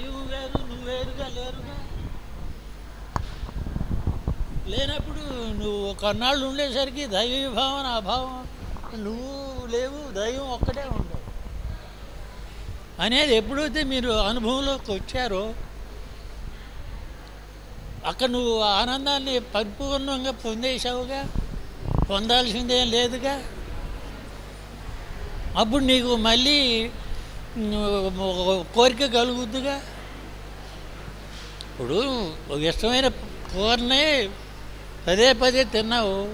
దైవం వేరు నువ్వు వేరుగా లేరుగా. లేనప్పుడు నువ్వు కొన్నాళ్ళు ఉండేసరికి దైవ భావన అభావం నువ్వు లేవు దైవం ఒక్కటే ఉండవు. అనేది ఎప్పుడైతే మీరు అనుభవంలోకి వచ్చారో అక్కడ నువ్వు ఆనందాన్ని పరిపూర్ణంగా పొందేశావుగా పొందాల్సిందేం లేదుగా. అప్పుడు నీకు మళ్ళీ కోరిక కలుగుద్దుగా? ఇప్పుడు ఒక ఇష్టమైన కూరని పదే పదే తిన్నావు.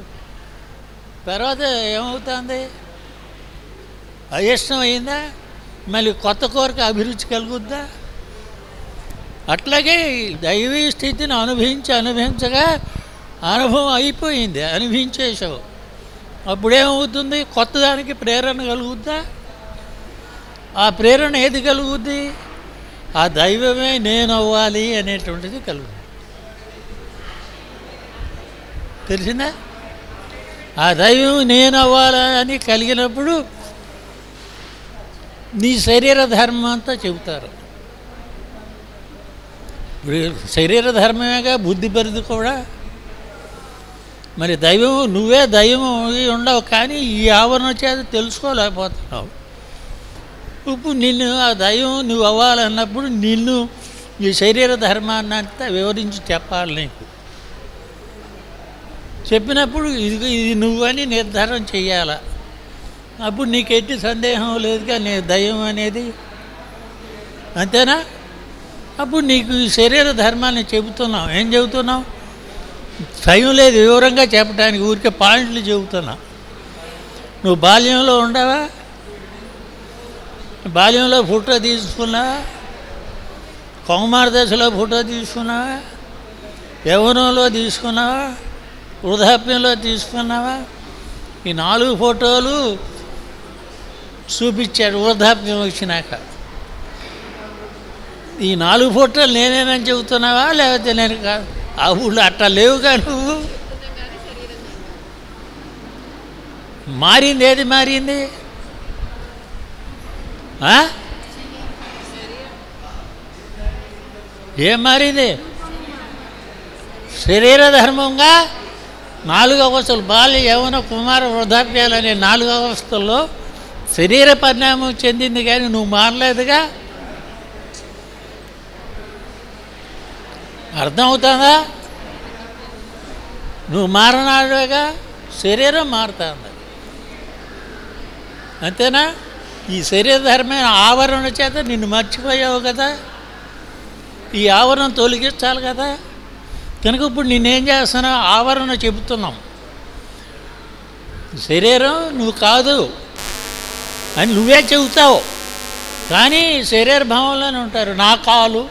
తర్వాత ఏమవుతుంది? అయిష్టం అయిందా? మళ్ళీ కొత్త కోరిక అభిరుచి కలుగుద్దా? అట్లాగే దైవీ స్థితిని అనుభవించి అనుభవించగా అనుభవం అయిపోయింది అనుభవించేసావు అప్పుడేమవుతుంది? కొత్త దానికి ప్రేరణ కలుగుద్దా? ఆ ప్రేరణ ఏది కలుగుద్ది? ఆ దైవమే నేను అవ్వాలి అనేటువంటిది కలుగుతుంది తెలిసిందా? ఆ దైవం నేను అవ్వాలని కలిగినప్పుడు నీ శరీర ధర్మం అంతా చెబుతారు. ఇప్పుడు శరీర ధర్మమేగా బుద్ధి పరిధి కూడా. మరి దైవం నువ్వే దైవం ఉండవు కానీ ఈ ఆవరణ చేత తెలుసుకోలేకపోతున్నావు. ఇప్పుడు నిన్ను ఆ దయం నువ్వు అవ్వాలన్నప్పుడు నిన్ను ఈ శరీర ధర్మాన్ని అంతా వివరించి చెప్పాలి నీకు. చెప్పినప్పుడు ఇది ఇది నువ్వని నిర్ధారణ చెయ్యాల. అప్పుడు నీకు ఎట్టి సందేహం లేదుగా నీ దైవం అనేది. అంతేనా? అప్పుడు నీకు ఈ శరీర ధర్మాన్ని చెబుతున్నావు. ఏం చెబుతున్నావు? టైం లేదు వివరంగా చెప్పడానికి ఊరికే పాయింట్లు చెబుతున్నావు నువ్వు బాల్యంలో ఉండవా? బాల్యంలో ఫోటో తీసుకున్నావా కౌమార దశలో ఫోటో తీసుకున్నావా యవనంలో తీసుకున్నావా వృద్ధాప్యంలో తీసుకున్నావా ఈ నాలుగు ఫోటోలు చూపించాడు వృద్ధాప్యం వచ్చినాక. ఈ నాలుగు ఫోటోలు నేనేనని చెబుతున్నావా? లేకపోతే నేను కాదు ఆ ఊళ్ళో అట్లా లేవుగా నువ్వు? మారింది ఏది మారింది? ఏం మారింది శరీర ధర్మంగా నాలుగు అవస్థలు బాల్య యవన కుమార వృద్ధాప్యాలు అనే నాలుగు అవస్థల్లో శరీర పరిణామం చెందింది కానీ నువ్వు మారలేదుగా అర్థమవుతుందా? నువ్వు మారనాడుగా శరీరం మారుతుంది. అంతేనా? ఈ శరీరధర్మైన ఆవరణ చేత నిన్ను మర్చిపోయావు కదా? ఈ ఆవరణ తొలగించాలి కదా? కనుక ఇప్పుడు నేనేం చేస్తున్నా ఆవరణ చెబుతున్నాం. శరీరం నువ్వు కాదు అని నువ్వే చెబుతావు. కానీ శరీర భావంలోనే ఉంటారు. నా కాలు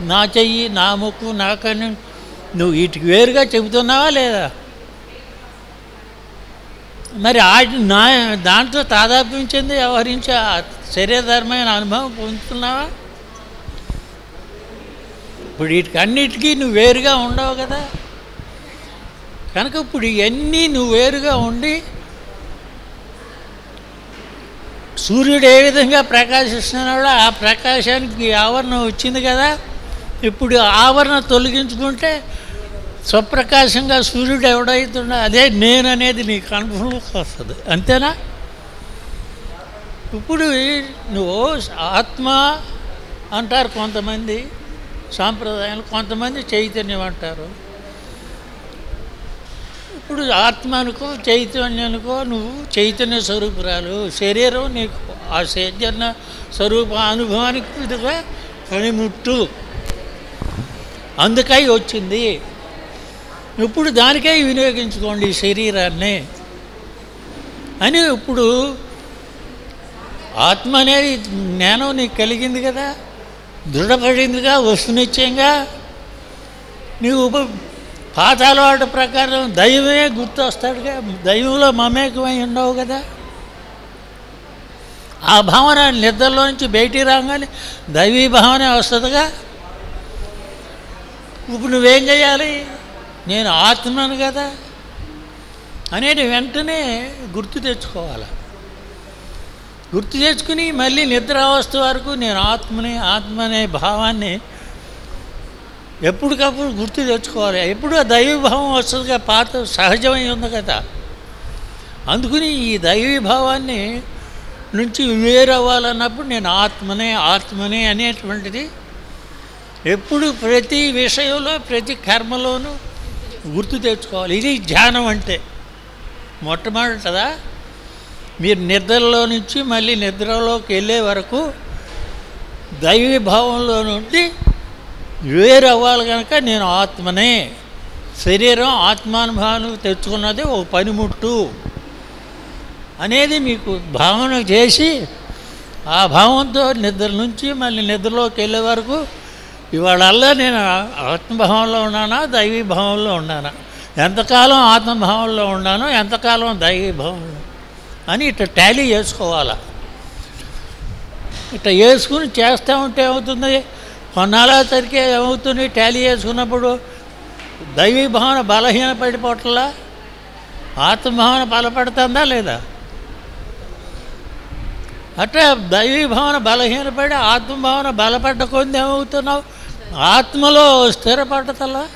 నా చెయ్యి నా ముక్కు నా కన్ను నువ్వు వీటికి వేరుగా చెబుతున్నావా లేదా? మరి ఆ నా దాంట్లో తాదాప్యం చెంది వ్యవహరించే శరీరధర్మైన అనుభవం పొందుతున్నావా? ఇప్పుడు వీటికి అన్నిటికీ నువ్వు వేరుగా ఉండవు కదా. కనుక ఇప్పుడు ఇవన్నీ నువ్వు వేరుగా ఉండి సూర్యుడు ఏ విధంగా ప్రకాశిస్తున్నాడో ఆ ప్రకాశానికి ఆవరణ వచ్చింది కదా. ఇప్పుడు ఆవరణ తొలగించుకుంటే స్వప్రకాశంగా సూర్యుడు ఎవడైతున్నా అదే నేను అనేది నీకు వస్తుంది. అంతేనా? ఇప్పుడు నువ్వు ఆత్మ అంటారు కొంతమంది సాంప్రదాయాలు కొంతమంది చైతన్యం అంటారు. ఇప్పుడు ఆత్మ అనుకో చైతన్యం అనుకో నువ్వు చైతన్య స్వరూపురాలు. శరీరం నీకు ఆ చైతన్య స్వరూప అనుభవానికి ఇదిగా పనిముట్టు అందుకై వచ్చింది. ఇప్పుడు దానికే వినియోగించుకోండి ఈ శరీరాన్ని అని ఇప్పుడు ఆత్మ అనేది జ్ఞానం నీకు కలిగింది కదా దృఢపడిందిగా వస్తునిశ్చయంగా నీవు ఉప పాత అలవాటు ప్రకారం దైవమే గుర్తొస్తాడుగా దైవంలో మమేకమై ఉండవు కదా. ఆ భావన నిద్రలో నుంచి బయటికి రాగానే దైవీ భావన వస్తుందిగా. ఇప్పుడు నువ్వేం చేయాలి? నేను ఆత్మను కదా అనేది వెంటనే గుర్తు తెచ్చుకోవాలి. గుర్తు తెచ్చుకుని మళ్ళీ నిద్రావస్థ వరకు నేను ఆత్మని ఆత్మ అనే భావాన్ని ఎప్పటికప్పుడు గుర్తు తెచ్చుకోవాలి. ఎప్పుడు ఆ దైవీభావం వస్తుందిగా పాత సహజమై ఉంది కదా. అందుకని ఈ దైవీభావాన్ని నుంచి వేరవ్వాలన్నప్పుడు నేను ఆత్మనే ఆత్మనే అనేటువంటిది ఎప్పుడు ప్రతి విషయంలో ప్రతి కర్మలోనూ గుర్తు తెచ్చుకోవాలి. ఇది ధ్యానం అంటే. మొట్టమొదటదా మీరు నిద్రలో నుంచి మళ్ళీ నిద్రలోకి వెళ్ళే వరకు దైవీభావంలో నుండి వేరు అవ్వాలి కనుక నేను ఆత్మనే. శరీరం ఆత్మానుభావం తెచ్చుకున్నది ఒక పనిముట్టు అనేది మీకు భావన చేసి ఆ భావంతో నిద్ర నుంచి మళ్ళీ నిద్రలోకి వెళ్ళే వరకు ఇవాళల్లా నేను ఆత్మభావంలో ఉన్నానా దైవీ భావంలో ఉన్నానా? ఎంతకాలం ఆత్మభావంలో ఉన్నానో ఎంతకాలం దైవీ భావంలో అని ఇట్లా టాలీ చేసుకోవాలా? ఇట్లా వేసుకుని చేస్తూ ఉంటే ఏమవుతుంది? కొన్నాళ్ళ సరికి ఏమవుతుంది టాలీ చేసుకున్నప్పుడు? దైవీ భావన బలహీన పడిపోవట్లా ఆత్మభావన బలపడుతుందా లేదా? అట్లా దైవీ భావన బలహీనపడి ఆత్మభావన బలపడ్డ కొంది ఏమవుతున్నావు? ఆత్మలో స్థిరపడతలా?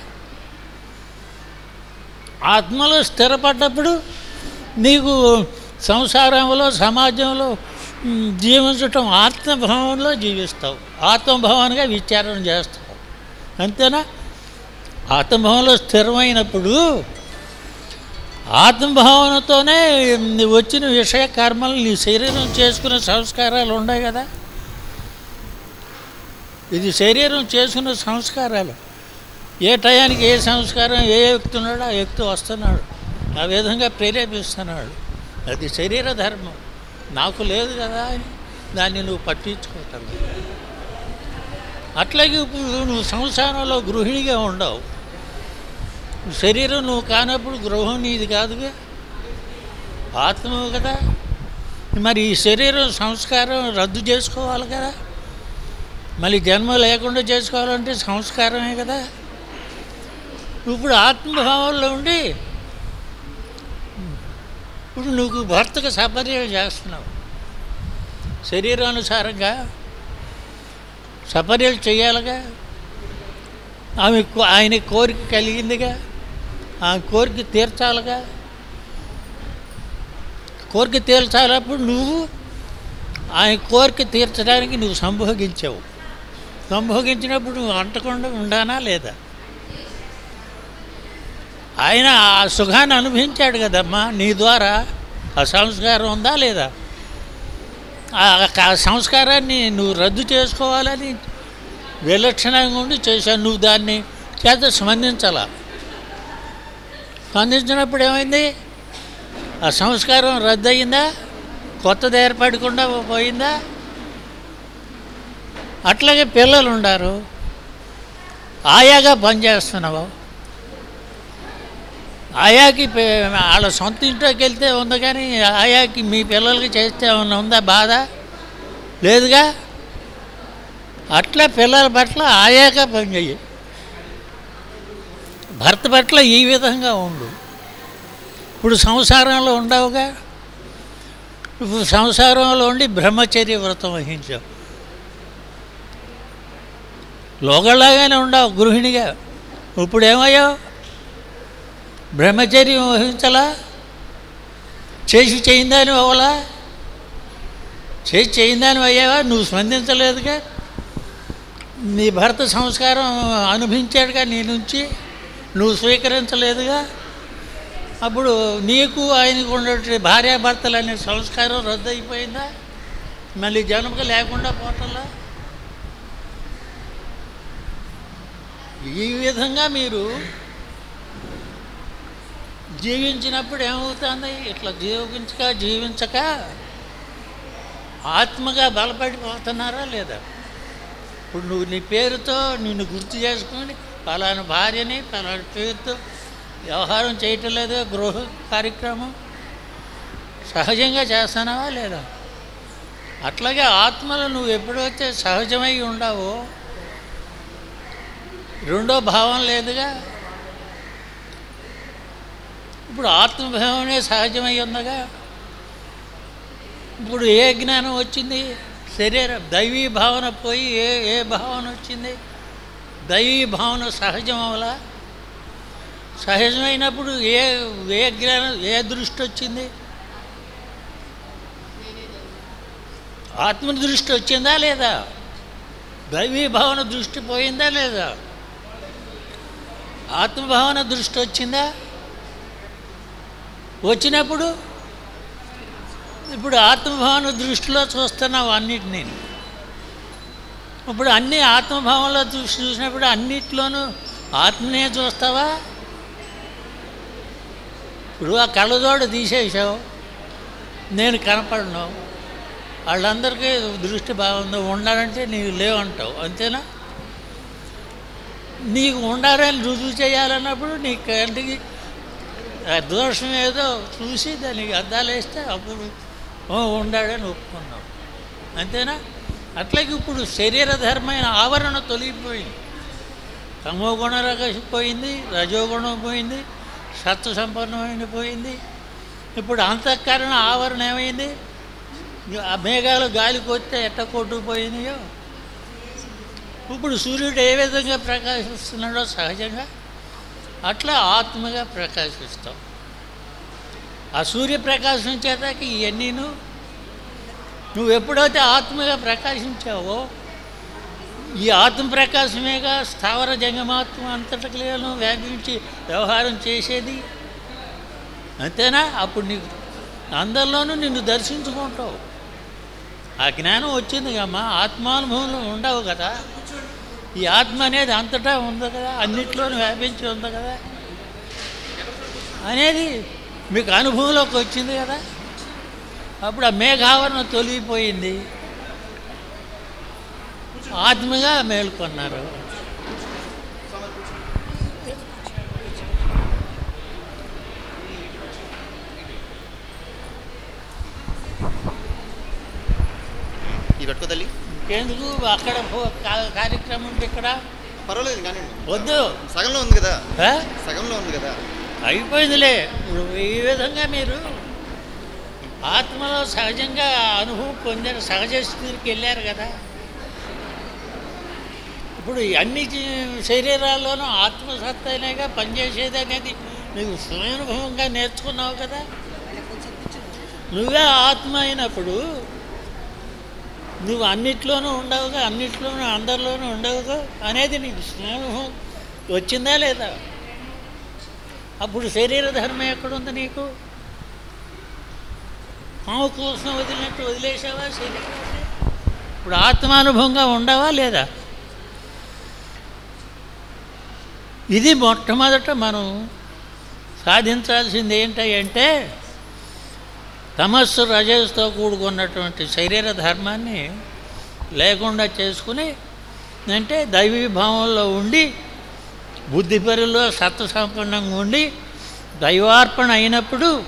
ఆత్మలో స్థిరపడ్డప్పుడు నీకు సంసారంలో సమాజంలో జీవించటం ఆత్మభావంలో జీవిస్తావు. ఆత్మభావానిగా విచారణ చేస్తావు. అంతేనా? ఆత్మభావంలో స్థిరమైనప్పుడు ఆత్మభావనతోనే నీ వచ్చిన విషయ కర్మలు నీ శరీరం చేసుకునే సంస్కారాలు ఉన్నాయి కదా? ఇది శరీరం చేసుకున్న సంస్కారాలు. ఏ టయానికి ఏ సంస్కారం ఏ వ్యక్తి ఉన్నాడో ఆ వ్యక్తి వస్తున్నాడు. ఆ విధంగా ప్రేరేపిస్తున్నాడు. అది శరీర ధర్మం. నాకు లేదు కదా అని దాన్ని నువ్వు పట్టించుకోవటం అట్లాగే ఇప్పుడు నువ్వు సంసారంలో గృహిణిగా ఉండవు. శరీరం నువ్వు కానప్పుడు గృహం నీది కాదుగా? ఆత్మవు కదా. మరి ఈ శరీరం సంస్కారం రద్దు చేసుకోవాలి కదా? మళ్ళీ జన్మ లేకుండా చేసుకోవాలంటే సంస్కారమే కదా. ఇప్పుడు ఆత్మభావంలో ఉండి ఇప్పుడు నువ్వు భర్తకు సపర్యలు చేస్తున్నావు. శరీరానుసారంగా సపర్యలు చేయాలిగా. ఆమె ఆయన కోరిక కలిగిందిగా. ఆ కోరిక తీర్చాలిగా. కోరిక తీర్చాలప్పుడు నువ్వు ఆయన కోరిక తీర్చడానికి నువ్వు సంభోగించావు. సంభోగించినప్పుడు నువ్వు అంటకుండా ఉండానా లేదా? ఆయన ఆ సుఖాన్ని అనుభవించాడు కదమ్మా. నీ ద్వారా ఆ సంస్కారం ఉందా లేదా? ఆ ఆ సంస్కారాన్ని నువ్వు రద్దు చేసుకోవాలని విలక్షణంగా ఉండి చేశాను నువ్వు దాన్ని చేత స్పందించాల? స్పందించినప్పుడు ఏమైంది? ఆ సంస్కారం రద్దు అయిందా కొత్తది ఏర్పడకుండా పోయిందా? అట్లాగే పిల్లలు ఉండారు. ఆయాగా పనిచేస్తున్నావు ఆయాకి వాళ్ళ సొంత ఇంట్లోకి వెళ్తే ఉంది కానీ ఆయాకి మీ పిల్లలకి చేస్తే ఉందా బాధ? లేదుగా? అట్లా పిల్లల పట్ల ఆయాగా పనిచేయి భర్త పట్ల ఈ విధంగా ఉండు. ఇప్పుడు సంసారంలో ఉండవుగా? ఇప్పుడు సంసారంలో ఉండి బ్రహ్మచర్య వ్రతం వహించావు. లోగలాగానే ఉండవు గృహిణిగా. ఇప్పుడు ఏమయ్యావు బ్రహ్మచర్యం వహించలా చేసి చేయిందాని అవ్వలా? చేసి చేయిందాని అయ్యావా? నువ్వు స్పందించలేదుగా? నీ భర్త సంస్కారం అనుభవించాడుగా నీ నుంచి? నువ్వు స్వీకరించలేదుగా? అప్పుడు నీకు ఆయనకు ఉండే భార్యాభర్తలు అనే సంస్కారం రద్దు అయిపోయిందా మళ్ళీ జన్మకు లేకుండా పోవటంలా ఈ విధంగా మీరు జీవించినప్పుడు ఏమవుతుంది? ఇట్లా జీవించక జీవించక ఆత్మగా బలపడిపోతున్నారా లేదా? ఇప్పుడు నువ్వు నీ పేరుతో నిన్ను గుర్తు చేసుకొని పలానా భార్యని పలానా పేరుతో వ్యవహారం చేయటం లేదు? గృహ కార్యక్రమం సహజంగా చేస్తున్నావా లేదా? అట్లాగే ఆత్మలు నువ్వు ఎప్పుడైతే సహజమై ఉండవో రెండో భావం లేదుగా. ఇప్పుడు ఆత్మభావమే సహజమై ఉందగా. ఇప్పుడు ఏ జ్ఞానం వచ్చింది? శరీర దైవీ భావన పోయి ఏ ఏ భావన వచ్చింది? దైవీ భావన సహజం అవలా సహజమైనప్పుడు ఏ ఏ జ్ఞానం ఏ దృష్టి వచ్చింది? ఆత్మ దృష్టి వచ్చిందా లేదా? దైవీ భావన దృష్టి పోయిందా లేదా? ఆత్మభావన దృష్టి వచ్చిందా? వచ్చినప్పుడు? ఇప్పుడు ఆత్మభావన దృష్టిలో చూస్తున్నావు అన్నిటినీ. ఇప్పుడు అన్ని ఆత్మభావంలో చూసి చూసినప్పుడు అన్నిట్లోనూ ఆత్మనే చూస్తావా? ఇప్పుడు ఆ కళ్ళజోడు తీసేసావు నేను కనపడను. వాళ్ళందరికీ దృష్టి బాగుంది. ఉండాలంటే నీకు లేవంటావు. అంతేనా? నీకు ఉండాలని రుజువు చేయాలన్నప్పుడు నీ కంటికి దోషం ఏదో చూసి దానికి అద్దాలు వేస్తే అప్పుడు ఓ ఉండాడని ఒప్పుకున్నావు. అంతేనా? అట్లాగే ఇప్పుడు శరీరధర్మైన ఆవరణ తొలగిపోయింది. తమో గుణం పోయింది రజోగుణం పోయింది సత్వ సంపన్నమైన పోయింది. ఇప్పుడు అంతఃకరణ ఆవరణ ఏమైంది? ఆ మేఘాలు గాలికి వస్తే ఎట్ట కొట్టుకుపోయినాయో? ఇప్పుడు సూర్యుడు ఏ విధంగా ప్రకాశిస్తున్నాడో సహజంగా అట్లా ఆత్మగా ప్రకాశిస్తాం. ఆ సూర్యప్రకాశం చేతకి ఇవన్నీను నువ్వు ఎప్పుడైతే ఆత్మగా ప్రకాశించావో ఈ ఆత్మ ప్రకాశమేగా స్థావర జంగమాత్మ అంతటను వ్యాపించి వ్యవహారం చేసేది. అంతేనా? అప్పుడు నీకు అందరిలోనూ నిన్ను దర్శించుకుంటావు. ఆ జ్ఞానం వచ్చింది కమ్మా ఆత్మానుభవంలో ఉండవు కదా. ఈ ఆత్మ అనేది అంతటా ఉంది కదా. అన్నిట్లోనూ వ్యాపించి ఉంది కదా. అనేది మీకు అనుభవంలోకి వచ్చింది కదా. అప్పుడు ఆ మేఘావరణ తొలగిపోయింది. ఆత్మగా మేల్కొన్నారు. ఈ పెట్టుకో తల్లి. ఇంకెందుకు అక్కడ కార్యక్రమం ఉంది ఇక్కడ. పర్వాలేదు కానీ వద్దు. సగంలో ఉంది కదా? సగంలో ఉంది కదా. అయిపోయిందిలే. ఈ విధంగా మీరు ఆత్మలో సహజంగా అనుభవం పొందారు సహజ స్థితికి వెళ్ళారు కదా. ఇప్పుడు అన్ని శరీరాల్లోనూ ఆత్మసత్తనేగా పనిచేసేది అనేది నీకు స్వయానుభవంగా నేర్చుకున్నావు కదా. నువ్వే ఆత్మ అయినప్పుడు నువ్వు అన్నిట్లోనూ ఉండవుగా అన్నిట్లోనూ అందరిలోనూ ఉండవుగా అనేది నీకు స్నేహం వచ్చిందా లేదా? అప్పుడు శరీర ధర్మం ఎక్కడుంది నీకు? పాము కోసం వదిలినట్టు వదిలేసావా శరీరాన్ని? ఇప్పుడు ఆత్మానుభవంగా ఉండవా లేదా? ఇది మొట్టమొదట మనం సాధించాల్సింది ఏంటంటే తమస్సు రజస్తో కూడుకున్నటువంటి శరీర ధర్మాన్ని లేకుండా చేసుకుని అంటే దైవీభావంలో ఉండి బుద్ధిపరులో సత్వ సత్వసంపన్నంగా ఉండి దైవార్పణ అయినప్పుడు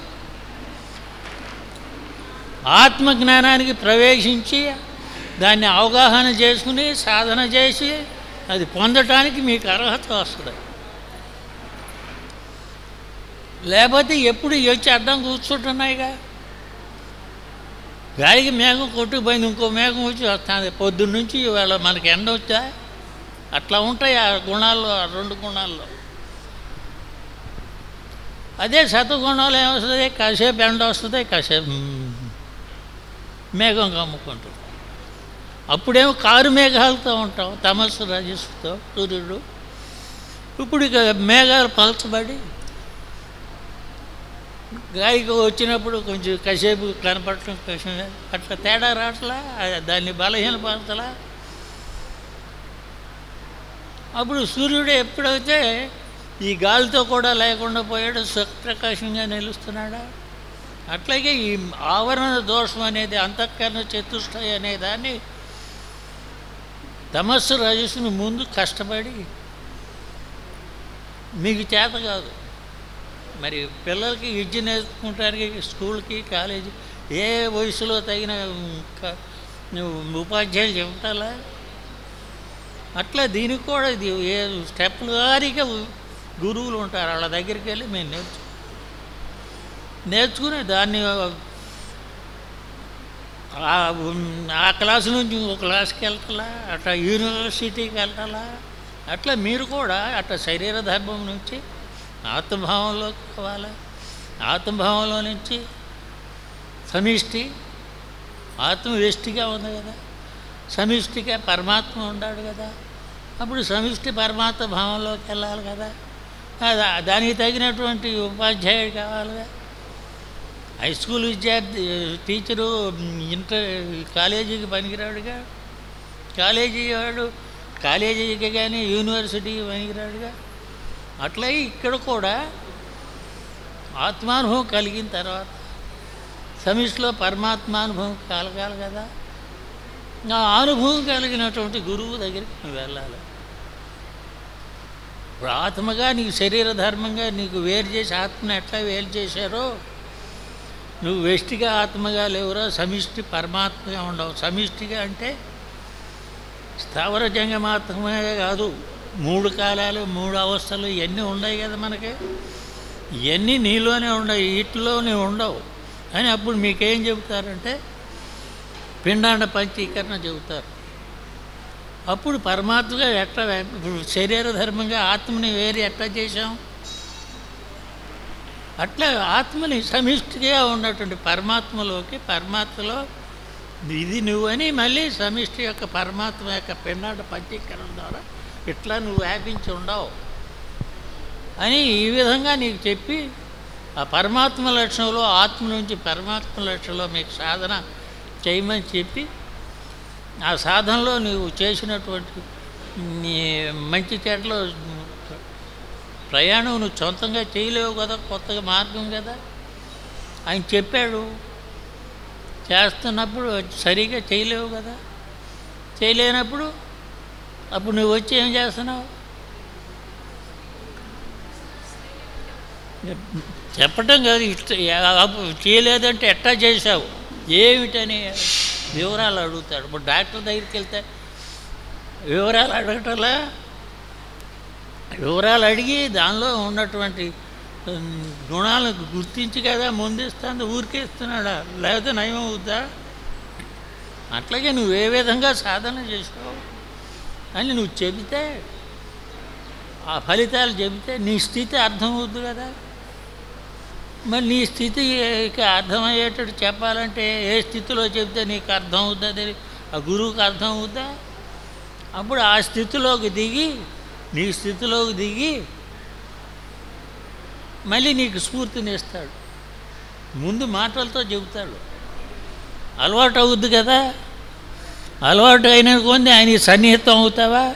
ఆత్మజ్ఞానానికి ప్రవేశించి దాన్ని అవగాహన చేసుకుని సాధన చేసి అది పొందటానికి మీకు అర్హత వస్తుంది. లేకపోతే ఎప్పుడు వచ్చి అడ్డం కూర్చుంటున్నాయిగా? గాలికి మేఘం కొట్టుకుపోయింది ఇంకో మేఘం వచ్చి వస్తుంది. పొద్దున్న నుంచి ఇవాళ మనకి ఎండ వచ్చా? అట్లా ఉంటాయి ఆ గుణాల్లో ఆ రెండు గుణాల్లో. అదే సత్వగుణాలు ఏమొస్తుంది? కాసేపు ఎండ వస్తుంది కాసేపు మేఘం కమ్ముకుంటుంది. అప్పుడేమో కారు మేఘాలతో ఉంటాం తమస్సు రజస్సుతో సూర్యుడు. ఇప్పుడు ఇక మేఘాలు పలచబడి గాలికి వచ్చినప్పుడు కొంచెం కాసేపు కనపడటం కష్టం. అట్లా తేడా రావట్లా? దాన్ని బలహీనపరచలా అప్పుడు సూర్యుడు ఎప్పుడైతే ఈ గాలితో కూడా లేకుండా పోయాడు సుఖప్రకాశంగా నిలుస్తున్నాడా? అట్లాగే ఈ ఆవరణ దోషం అనేది అంతఃకరణ చతుష్టయ అనే దాన్ని తమస్సు రజస్సుని ముందు కష్టపడి మీకు చేత కాదు. మరి పిల్లలకి విద్య నేర్చుకుంటానికి స్కూల్కి కాలేజీ ఏ వయసులో తగిన ఉపాధ్యాయులు చెప్తాలా అట్లా దీనికి కూడా ఇది ఏ స్టెప్లు వారీగా గురువులు ఉంటారు. వాళ్ళ దగ్గరికి వెళ్ళి మేము నేర్చు నేర్చుకుని దాన్ని ఆ క్లాస్ క్లాసు నుంచి ఇంకో క్లాస్కి వెళ్తాలా అట్లా యూనివర్సిటీకి వెళ్ళాలా అట్లా మీరు కూడా అట్లా శరీర ధర్మం నుంచి ఆత్మభావంలోకి కావాలా? ఆత్మభావంలో నుంచి సమిష్టి ఆత్మ వ్యష్టిగా ఉంది కదా. సమిష్టిగా పరమాత్మ ఉన్నాడు కదా. అప్పుడు సమిష్టి పరమాత్మ భావంలోకి వెళ్ళాలి కదా. దానికి తగినటువంటి ఉపాధ్యాయుడు కావాలిగా హై స్కూల్ విద్యార్థి టీచరు ఇంటర్ కాలేజీకి పనికిరాడుగా? కాలేజీ వాడు కాలేజీకి కానీ యూనివర్సిటీకి పనికిరాడుగా? అట్లా ఇక్కడ కూడా ఆత్మానుభవం కలిగిన తర్వాత సమిష్టిలో పరమాత్మానుభవం కలగాలి కదా. ఆ అనుభవం కలిగినటువంటి గురువు దగ్గరికి నువ్వు వెళ్ళాలి. ఇప్పుడు ఆత్మగా నీకు శరీర ధర్మంగా నీకు వేరు చేసి ఆత్మను ఎట్లా వేరు చేశారో నువ్వు వెష్టిగా ఆత్మగా లేవురా సమిష్టి పరమాత్మగా ఉండవు. సమిష్టిగా అంటే స్థావర జంగమాత్మే కాదు. మూడు కాలాలు మూడు అవస్థలు ఇవన్నీ ఉన్నాయి కదా మనకి? ఇవన్నీ నీలోనే ఉండవు వీటిలోనే ఉండవు. అని అప్పుడు మీకేం చెబుతారంటే పిండాండ పంచీకరణ చెబుతారు. అప్పుడు పరమాత్మగా ఎట్లా ఇప్పుడు శరీర ధర్మంగా ఆత్మని వేరు ఎట్లా చేశాం? అట్లా ఆత్మని సమిష్టిగా ఉన్నటువంటి పరమాత్మలోకి పరమాత్మలో ఇది నువ్వని మళ్ళీ సమిష్టి యొక్క పరమాత్మ యొక్క పిండాండ పంచీకరణ ద్వారా ఇట్లా నువ్వు వ్యాపించి ఉండవు అని ఈ విధంగా నీకు చెప్పి ఆ పరమాత్మ లక్షణంలో ఆత్మ నుంచి పరమాత్మ లక్షణంలో మీకు సాధన చేయమని చెప్పి ఆ సాధనలో నువ్వు చేసినటువంటి నీ మంచి చెడ్లో ప్రయాణం నువ్వు సొంతంగా చేయలేవు కదా కొత్తగా మార్గం కదా ఆయన చెప్పాడు. చేస్తున్నప్పుడు సరిగా చేయలేవు కదా. చేయలేనప్పుడు అప్పుడు నువ్వు వచ్చి ఏం చేస్తున్నావు? చెప్పటం కాదు చేయలేదంటే ఎట్టా చేశావు? ఏమిటని వివరాలు అడుగుతాడు. ఇప్పుడు డాక్టర్ దగ్గరికి వెళ్తే వివరాలు అడగటంలా? వివరాలు అడిగి దానిలో ఉన్నటువంటి గుణాలను గుర్తించి కదా ముందిస్తుంది ఊరికేస్తున్నాడా? లేకపోతే నయం అవుద్దా అట్లాగే నువ్వు ఏ విధంగా సాధన చేసుకోవు అని నువ్వు చెబితే ఆ ఫలితాలు చెబితే నీ స్థితి అర్థమవుద్దు కదా. మరి నీ స్థితికి అర్థమయ్యేటట్టు చెప్పాలంటే ఏ స్థితిలో చెబితే నీకు అర్థం అవుతుంది ఆ గురువుకి అర్థం అవుద్దా అప్పుడు ఆ స్థితిలోకి దిగి నీ స్థితిలోకి దిగి మళ్ళీ నీకు స్ఫూర్తిని ఇస్తాడు ముందు మాటలతో చెబుతాడు. అలవాటు అవుద్ది కదా. అలవాటు అయిన కొంది ఆయన సన్నిహితం అవుతావా?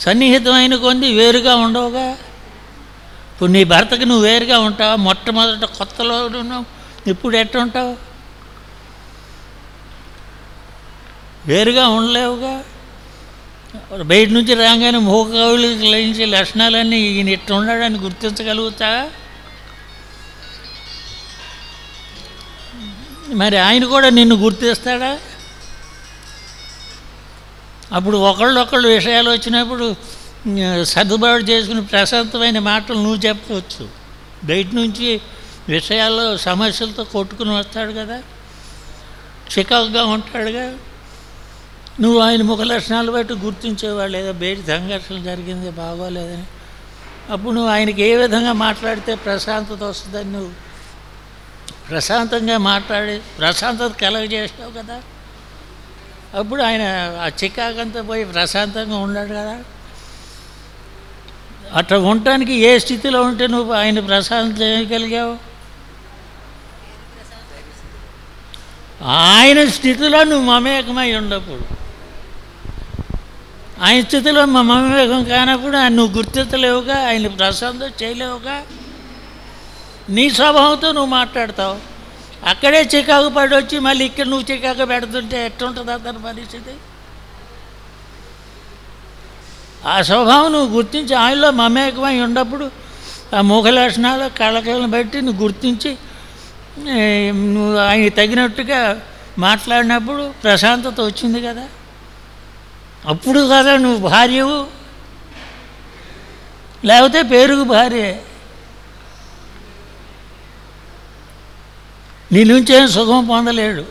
సన్నిహితం అయిన కొంది వేరుగా ఉండవుగా? ఇప్పుడు నీ భర్తకి నువ్వు వేరుగా ఉంటావా? మొట్టమొదట కొత్తలో ఉన్నావు ఇప్పుడు ఎట్లా ఉంటావు? వేరుగా ఉండలేవుగా? బయట నుంచి రాగానే మూకవులు లయించే లక్షణాలన్నీ ఈయన ఇట్లా ఉన్నాడని గుర్తించగలుగుతా మరి ఆయన కూడా నిన్ను గుర్తిస్తాడా? అప్పుడు ఒకళ్ళొకళ్ళు విషయాలు వచ్చినప్పుడు సర్దుబాటు చేసుకుని ప్రశాంతమైన మాటలు నువ్వు చెప్పవచ్చు. బయట నుంచి విషయాల్లో సమస్యలతో కొట్టుకుని వస్తాడు కదా. చికాకుగా ఉంటాడుగా. నువ్వు ఆయన ముఖ లక్షణాలు బట్టి గుర్తించేవాళ్ళు ఏదో బయట సంఘర్షణ జరిగింది బాగోలేదని. అప్పుడు నువ్వు ఆయనకి ఏ విధంగా మాట్లాడితే ప్రశాంతత వస్తుందని నువ్వు ప్రశాంతంగా మాట్లాడి ప్రశాంతత కలగజేసావు కదా. అప్పుడు ఆయన ఆ చికాకంతా పోయి ప్రశాంతంగా ఉన్నాడు కదా. అట్లా ఉండటానికి ఏ స్థితిలో ఉంటే నువ్వు ఆయన ప్రశాంతం చేయగలిగావు ఆయన స్థితిలో నువ్వు మమేకమై ఉండప్పుడు ఆయన స్థితిలో మా మమేకం కానప్పుడు ఆయన నువ్వు గుర్తించలేవుగా ఆయన ప్రశాంతం చేయలేవుగా. నీ స్వభావంతో నువ్వు మాట్లాడతావు. అక్కడే చికాకు పడి వచ్చి మళ్ళీ ఇక్కడ నువ్వు చికాకు పెడుతుంటే ఎట్టుంటుంది అతని పరిస్థితి? ఆ స్వభావం నువ్వు గుర్తించి ఆయనలో మమేకమై ఉన్నప్పుడు ఆ ముఖ లక్షణాలు కళకళను బట్టి నువ్వు గుర్తించి నువ్వు ఆయన తగినట్టుగా మాట్లాడినప్పుడు ప్రశాంతత వచ్చింది కదా? అప్పుడు కదా నువ్వు భార్యవు. లేకపోతే పేరుకు భార్య. నీ నుంచేం సుఖం పొందలేడు.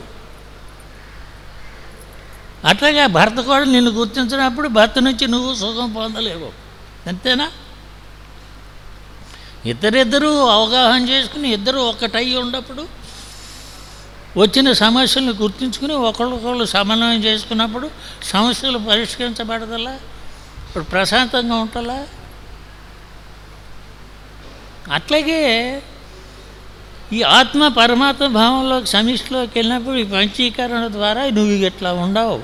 అట్లాగే భర్త కూడా నిన్ను గుర్తించినప్పుడు భర్త నుంచి నువ్వు సుఖం పొందలేవు. అంతేనా? ఇద్దరిద్దరూ అవగాహన చేసుకుని ఇద్దరు ఒక్కటయ్యి ఉన్నప్పుడు వచ్చిన సమస్యలను గుర్తించుకుని ఒకళ్ళొకళ్ళు సమన్వయం చేసుకున్నప్పుడు సమస్యలు పరిష్కరించబడదలా ఇప్పుడు ప్రశాంతంగా ఉంటలా? అట్లాగే ఈ ఆత్మ పరమాత్మ భావంలో సమిష్టిలోకి వెళ్ళినప్పుడు ఈ పంచీకరణ ద్వారా నువ్వు ఇట్లా ఉండవు.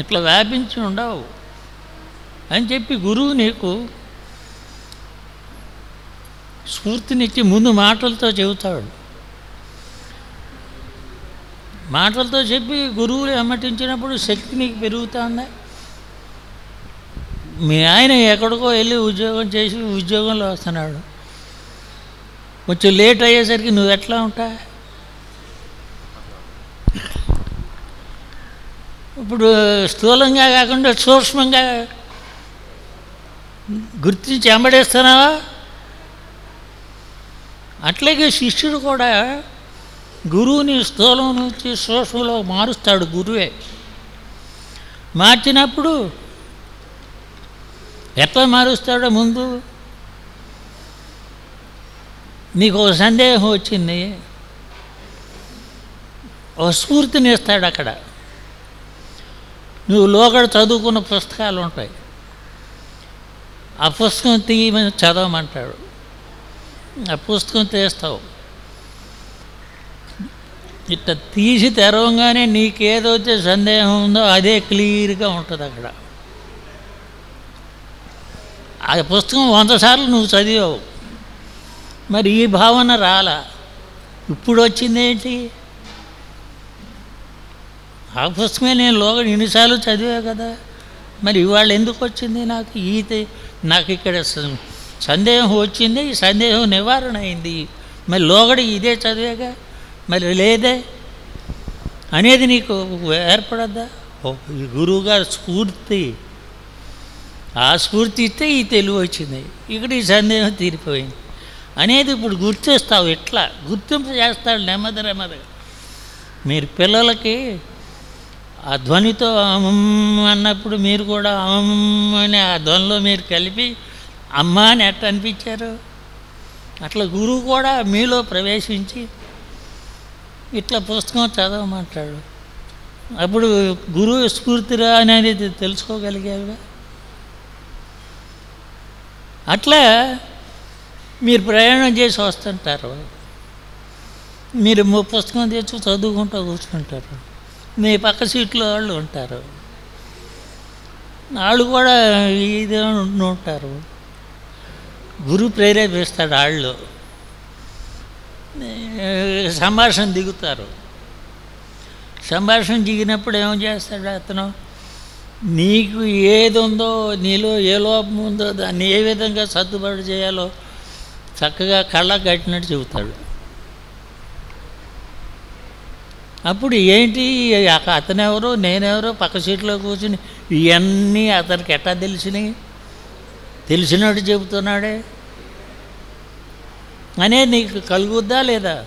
ఇట్లా వ్యాపించి ఉండవు. అని చెప్పి గురువు నీకు స్ఫూర్తినిచ్చి ముందు మాటలతో చెబుతాడు. మాటలతో చెప్పి గురువులు ఎమ్మటించినప్పుడు శక్తి నీకు పెరుగుతుందా మీ ఆయన ఎక్కడికో వెళ్ళి ఉద్యోగం చేసి ఉద్యోగంలో వస్తున్నాడు. కొంచెం లేట్ అయ్యేసరికి నువ్వు ఎట్లా ఉంటా? ఇప్పుడు స్థూలంగా కాకుండా సూక్ష్మంగా గుర్తించి ఎంబడేస్తున్నావా? అట్లాగే శిష్యుడు కూడా గురువుని స్థూలం నుంచి సూక్ష్మలో మారుస్తాడు గురువే. మార్చినప్పుడు ఎట్లా మారుస్తాడో ముందు నీకు ఒక సందేహం వచ్చింది. ఒక స్ఫూర్తిని ఇస్తాడు అక్కడ. నువ్వు లోగడ చదువుకున్న పుస్తకాలు ఉంటాయి. ఆ పుస్తకం తీయమని చదవమంటాడు. ఆ పుస్తకం తీస్తావు. ఇట్లా తీసి తెరవగానే నీకేదైతే సందేహం ఉందో అదే క్లియర్గా ఉంటుంది అక్కడ. ఆ పుస్తకం వంద సార్లు నువ్వు చదివావు. మరి ఈ భావన రాల. ఇప్పుడు వచ్చిందేంటి ఆ పుస్తకమే నేను లోగడ ఎన్నిసార్లు చదివా కదా. మరి ఇవాళ ఎందుకు వచ్చింది నాకు ఈత నాకు ఇక్కడ స- సందేహం వచ్చింది ఈ సందేహం నివారణ అయింది. మరి లోగడ ఇదే చదివాగా? మరి లేదే? అనేది నీకు ఏర్పడద్దా? ఈ గురువుగారు స్ఫూర్తి. ఆ స్ఫూర్తి ఇస్తే ఈ తెలివి వచ్చింది ఇక్కడ ఈ సందేహం తీరిపోయింది. అనేది ఇప్పుడు గుర్తిస్తావు ఎట్లా గుర్తింపు చేస్తాడు నెమ్మది నెమ్మదిగా. మీరు పిల్లలకి ఆ ధ్వనితో అమం అన్నప్పుడు మీరు కూడా అమ్మమ్మ అనే ఆ ధ్వనిలో మీరు కలిపి అమ్మ అని ఎట్ట అనిపించారు? అట్లా గురువు కూడా మీలో ప్రవేశించి ఇట్లా పుస్తకం చదవమంటాడు. అప్పుడు గురువు స్ఫూర్తిరా అనేది తెలుసుకోగలిగారుగా? అట్లా మీరు ప్రయాణం చేసి వస్తుంటారు. మీరు పుస్తకం తెచ్చి చదువుకుంటూ కూర్చుంటారు. మీ పక్క సీట్లో వాళ్ళు ఉంటారు. వాళ్ళు కూడా ఇదే ఉంటారు. గురువు ప్రేరేపిస్తాడు వాళ్ళు. సంభాషణ దిగుతారు. సంభాషణ దిగినప్పుడు ఏం చేస్తాడు అతను? నీకు ఏది ఉందో నీలో ఏ లోపం ఉందో దాన్ని ఏ విధంగా సర్దుబాటు చేయాలో చక్కగా కళ్ళ కట్టినట్టు చెబుతాడు. అప్పుడు ఏంటి అతనెవరో నేనెవరో పక్క సీట్లో కూర్చుని ఇవన్నీ అతనికి ఎట్టా తెలిసినాయి? తెలిసినట్టు చెబుతున్నాడే? అనేది నీకు కలుగుద్దా లేదా?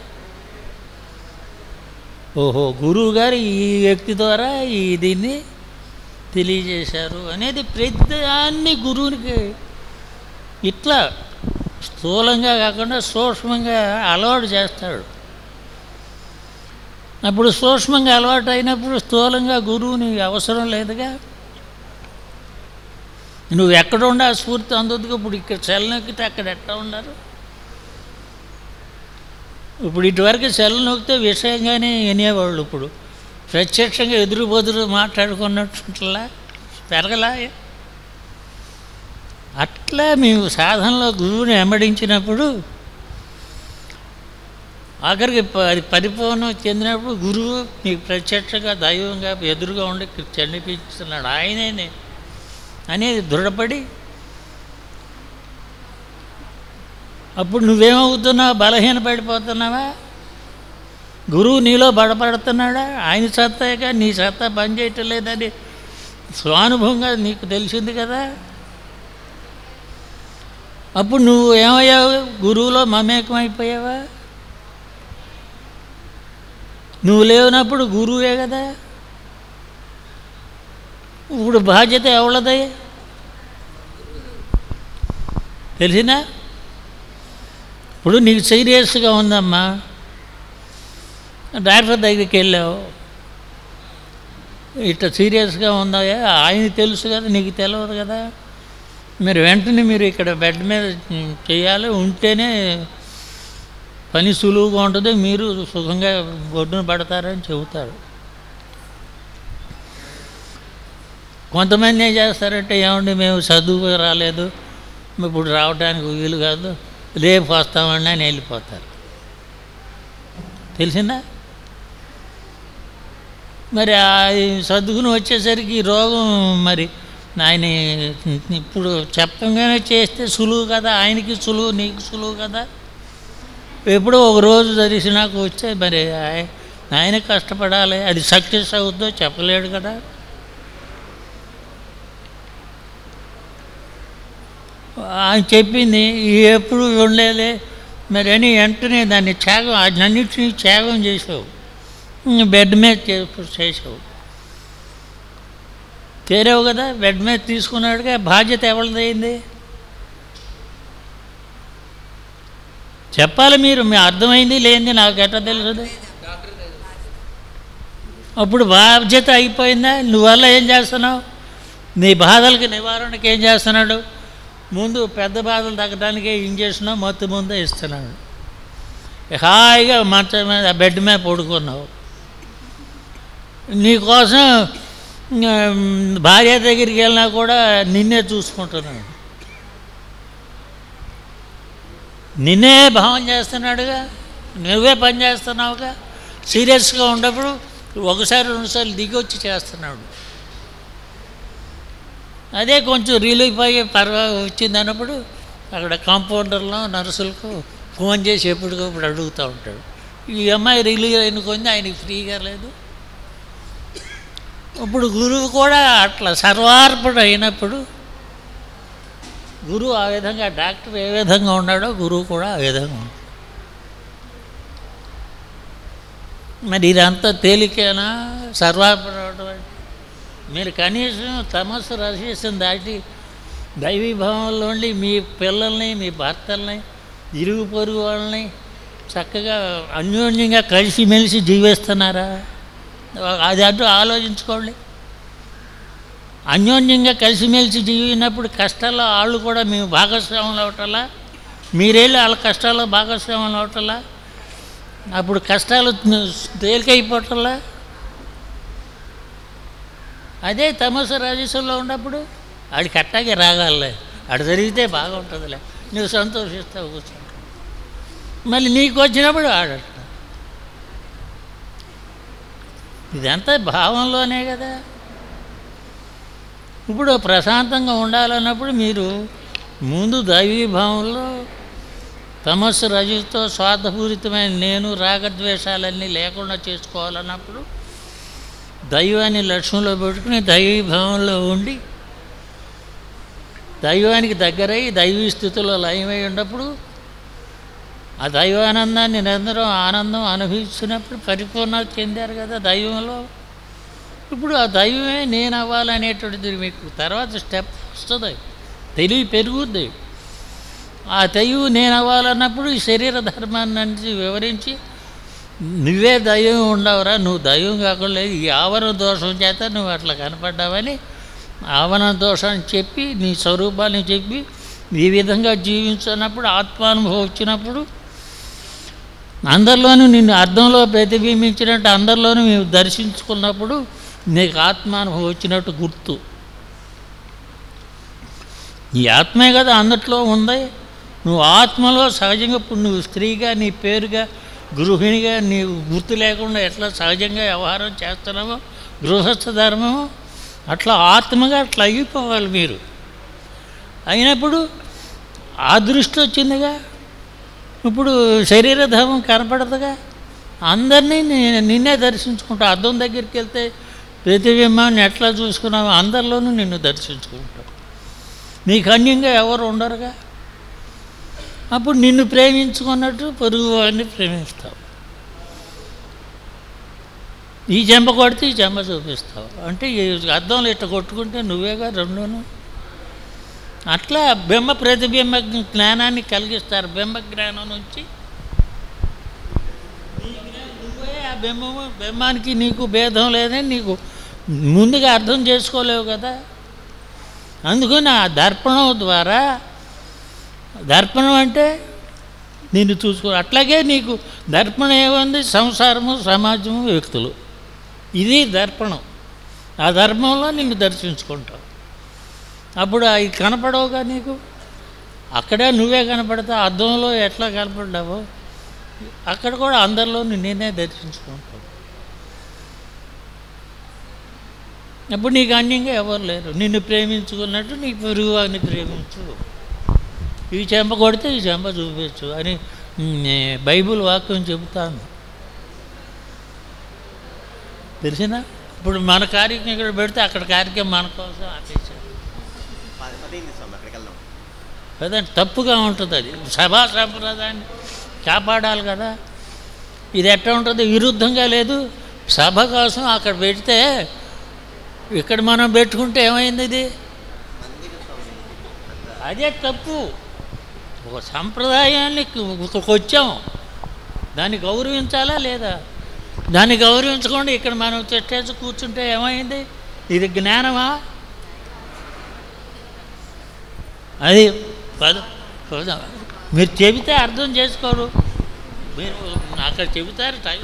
ఓహో గురువు గారు ఈ వ్యక్తి ద్వారా ఈ దీన్ని తెలియజేశారు అనేది ప్రతిదాన్ని గురువునికి ఇట్లా స్థూలంగా కాకుండా సూక్ష్మంగా అలవాటు చేస్తాడు. అప్పుడు సూక్ష్మంగా అలవాటు అయినప్పుడు స్థూలంగా గురువుని అవసరం లేదుగా. నువ్వు ఎక్కడ ఉండా స్ఫూర్తి అందొద్దుగా ఇప్పుడు ఇక్కడ చెలనొక్కితే అక్కడ ఎట్లా ఉన్నారు ఇప్పుడు ఇటువరకు సెల్ నొక్కితే విషయంగానే వినేవాళ్ళు ఇప్పుడు. ప్రత్యక్షంగా ఎదురు బదురు మాట్లాడుకున్నట్లా పెరగలా? అట్లా మేము సాధనలో గురువుని వెంబడించినప్పుడు ఆఖరికి ప- అది పరిపూర్ణం చెందినప్పుడు గురువు నీకు ప్రత్యక్షంగా దైవంగా ఎదురుగా ఉండి చనిపిస్తున్నాడు ఆయనే అనేది దృఢపడి అప్పుడు నువ్వేమవుతున్నావు బలహీన పడిపోతున్నావా? గురువు నీలో బలపడుతున్నాడా? ఆయన సత్తాగా నీ సత్తా పనిచేయటం లేదని స్వానుభవంగా నీకు తెలిసింది కదా? అప్పుడు నువ్వు ఏమయ్యావు? గురువులో మమేకమైపోయావా? నువ్వు లేనప్పుడు గురువే కదా? ఇప్పుడు బాధ్యత ఎవరిది తెలిసినా ఇప్పుడు నీకు సీరియస్గా ఉందమ్మా. డాక్టర్ దగ్గరికి వెళ్ళావు. ఇట్లా సీరియస్గా ఉందా? ఆయన తెలుసు కదా నీకు తెలియదు కదా? మీరు వెంటనే మీరు ఇక్కడ బెడ్ మీద చేయాలి ఉంటేనే పని సులువుగా ఉంటుంది మీరు సుఖంగా ఒడ్డున పడతారని చెబుతారు. కొంతమంది ఏం చేస్తారంటే ఏమండి మేము చదువు రాలేదు ఇప్పుడు రావడానికి వీలు కాదు రేపు వస్తామండి అని వెళ్ళిపోతారు. తెలిసిందా? మరి ఆ సర్దుకుని వచ్చేసరికి ఈ రోగం మరి ఆయన ఇప్పుడు చెప్పంగానే చేస్తే సులువు కదా ఆయనకి సులువు నీకు సులువు కదా. ఎప్పుడో ఒక రోజు నాకు వచ్చే మరి ఆయన కష్టపడాలి అది సక్సెస్ అవుద్దో చెప్పలేడు కదా. ఆయన చెప్పింది ఎప్పుడు ఉండలేదే మరి అని వెంటనే దాన్ని త్యాగం అన్నింటినీ త్యాగం చేసావు. బెడ్ మీద చేసావు తేరావు కదా బెడ్ మీద తీసుకున్నాడుగా బాధ్యత ఎవరిదైంది చెప్పాలి మీరు మీ అర్థమైంది లేనిది నాకు ఎట్లా తెలుసు అప్పుడు బాధ్యత అయిపోయిందా? నువ్వల్ల ఏం చేస్తున్నావు? నీ బాధలకి నివారణకి ఏం చేస్తున్నాడు? ముందు పెద్ద బాధలు తగ్గడానికి ఇంజక్షన్ మత్తు ముందే ఇస్తున్నాడు. హాయిగా మంచం మీద బెడ్ మీద పడుకున్నావు. నీకోసం భార్య దగ్గరికి వెళ్ళినా కూడా నిన్నే చూసుకుంటున్నాడు. నిన్నే భావం చేస్తున్నాడుగా నువ్వే పని చేస్తున్నావుగా సీరియస్గా ఉన్నప్పుడు ఒకసారి రెండుసార్లు దిగి వచ్చి చేస్తున్నాడు. అదే కొంచెం రిలీఫ్ అయ్యి పర్వా వచ్చింది అన్నప్పుడు అక్కడ కాంపౌండర్లో నర్సులకు ఫోన్ చేసి ఎప్పటికప్పుడు అడుగుతూ ఉంటాడు. ఈ అమ్మాయి రిలీవ్ అయిన కొంది ఆయనకి ఫ్రీగా లేదు. ఇప్పుడు గురువు కూడా అట్లా సర్వార్పణ అయినప్పుడు గురువు ఆ విధంగా డాక్టర్ ఏ విధంగా ఉన్నాడో గురువు కూడా ఆ విధంగా ఉన్నాడు మరి ఇదంతా తేలికేనా? సర్వార్పణ మీరు కనీసం తమస్సు రహస్యం దాటి దైవీభావంలో ఉండి మీ పిల్లల్ని మీ భర్తల్ని ఇరుగు పొరుగు వాళ్ళని చక్కగా అన్యోన్యంగా కలిసిమెలిసి జీవిస్తున్నారా? అది అటు ఆలోచించుకోండి. అన్యోన్యంగా కలిసిమెలిసి జీవినప్పుడు కష్టాల్లో వాళ్ళు కూడా మేము భాగస్వాములు అవటలా? మీరేళ్ళు వాళ్ళ కష్టాల్లో భాగస్వాములు అవటలా? అప్పుడు కష్టాలు తేలికైపోవటంలా? అదే తమస రాజస్వంలో ఉన్నప్పుడు ఆడికి అట్టాగే రాగాలే. అటు జరిగితే బాగుంటుందిలే. నువ్వు సంతోషిస్తావు కూర్చుంటావు మళ్ళీ నీకు వచ్చినప్పుడు ఆడట ఇదంతా భావంలోనే కదా. ఇప్పుడు ప్రశాంతంగా ఉండాలన్నప్పుడు మీరు ముందు దైవీభావంలో తమస్సు రజుతో స్వార్థపూరితమైన నేను రాగద్వేషాలన్నీ లేకుండా చేసుకోవాలన్నప్పుడు దైవాన్ని లక్ష్యంలో పెట్టుకుని దైవీభావంలో ఉండి దైవానికి దగ్గరై దైవీ స్థితిలో లయమై ఉన్నప్పుడు ఆ దైవానందాన్ని నిరంతరం ఆనందం అనుభవించినప్పుడు పరిపూర్ణత చెందారు కదా దైవంలో. ఇప్పుడు ఆ దైవమే నేను అవ్వాలనేటువంటిది మీకు తర్వాత స్టెప్ వస్తుంది. తెలివి పెరుగుద్ది. ఆ దైవం నేను అవ్వాలన్నప్పుడు ఈ శరీర ధర్మాన్ని నుంచి వివరించి నువ్వే దైవం ఉండవురా నువ్వు దైవం కాకుండా ఈ ఆవరణ దోషం చేత నువ్వు అట్లా కనపడ్డావని ఆవరణ దోషాన్ని చెప్పి నీ స్వరూపాన్ని చెప్పి ఈ విధంగా జీవించినప్పుడు ఆత్మానుభవం వచ్చినప్పుడు అందరిలోనూ నిన్ను అర్థంలో ప్రతిబింబించినట్టు అందరిలోనూ మేము దర్శించుకున్నప్పుడు నీకు ఆత్మానుభవం వచ్చినట్టు గుర్తు. ఈ ఆత్మే కదా అందట్లో ఉంది. నువ్వు ఆత్మలో సహజంగా ఇప్పుడు నువ్వు స్త్రీగా నీ పేరుగా గృహిణిగా నీవు గుర్తు లేకుండా ఎట్లా సహజంగా వ్యవహారం చేస్తున్నామో గృహస్థ ధర్మము అట్లా ఆత్మగా అట్లా అయిపోవాలి మీరు. అయినప్పుడు ఆ దృష్టి వచ్చిందిగా. ఇప్పుడు శరీర కనపడదుగా? అందరినీ నే- నిన్నే దర్శించుకుంటావు అద్దం దగ్గరికి వెళ్తే ప్రతిబింబాన్ని ఎట్లా చూసుకున్నావు అందరిలోనూ నిన్ను దర్శించుకుంటావు. నీకు అన్యంగా ఎవరు ఉండరుగా? అప్పుడు నిన్ను ప్రేమించుకున్నట్టు పొరుగు వాడిని ప్రేమిస్తావు. ఈ జంబ కొడితే ఈ చెంప చూపిస్తావు. అంటే ఈ ఇట్ట కొట్టుకుంటే నువ్వేగా రెండును? అట్లా బింబ ప్రతిబింబ జ్ఞానాన్ని కలిగిస్తారు. బింబ జ్ఞానం నుంచి నువ్వే ఆ బింబము బింబానికి నీకు భేదం లేదని నీకు ముందుగా అర్థం చేసుకోలేవు కదా. అందుకని ఆ దర్పణం ద్వారా దర్పణం అంటే నిన్ను చూసుకో అట్లాగే నీకు దర్పణం ఏముంది? సంసారము సమాజము వ్యక్తులు. ఇది దర్పణం. ఆ ధర్మంలో నిన్ను దర్శించుకుంటావు అప్పుడు అవి కనపడవుగా నీకు? అక్కడే నువ్వే కనపడతావు అద్దంలో ఎట్లా కనపడ్డావో? అక్కడ కూడా అందరిలో నేనే దర్శించుకుంటావు. అప్పుడు నీకు అన్యంగా ఎవరు లేరు. నిన్ను ప్రేమించుకున్నట్టు నీ పొరుగు ప్రేమించు. ఈ చెంప కొడితే ఈ చెంప చూపించు అని బైబుల్ బైబిల్ వాక్యం చెబుతాను తెలిసిన? ఇప్పుడు మన కార్యక్రమం ఇక్కడ పెడితే అక్కడ కార్యక్రమం మన కోసం ఆపేసి పది పదిహేను స్వామి అక్కడికి వెళ్దాం. కదండి తప్పుగా ఉంటుంది అది. సభా సంప్రదాయాన్ని కాపాడాలి కదా. ఇది ఎట్లా ఉంటుంది? విరుద్ధంగా లేదు. సభ కోసం అక్కడ పెడితే ఇక్కడ మనం పెట్టుకుంటే ఏమైంది ఇది? అదే తప్పు. ఒక సంప్రదాయాన్ని వచ్చాం దాన్ని గౌరవించాలా లేదా? దాన్ని గౌరవించకుండా ఇక్కడ మనం చెట్టేసి కూర్చుంటే ఏమైంది? ఇది జ్ఞానమా? అది మీరు చెబితే అర్థం చేసుకోరు. మీరు అక్కడ చెబుతారు టైం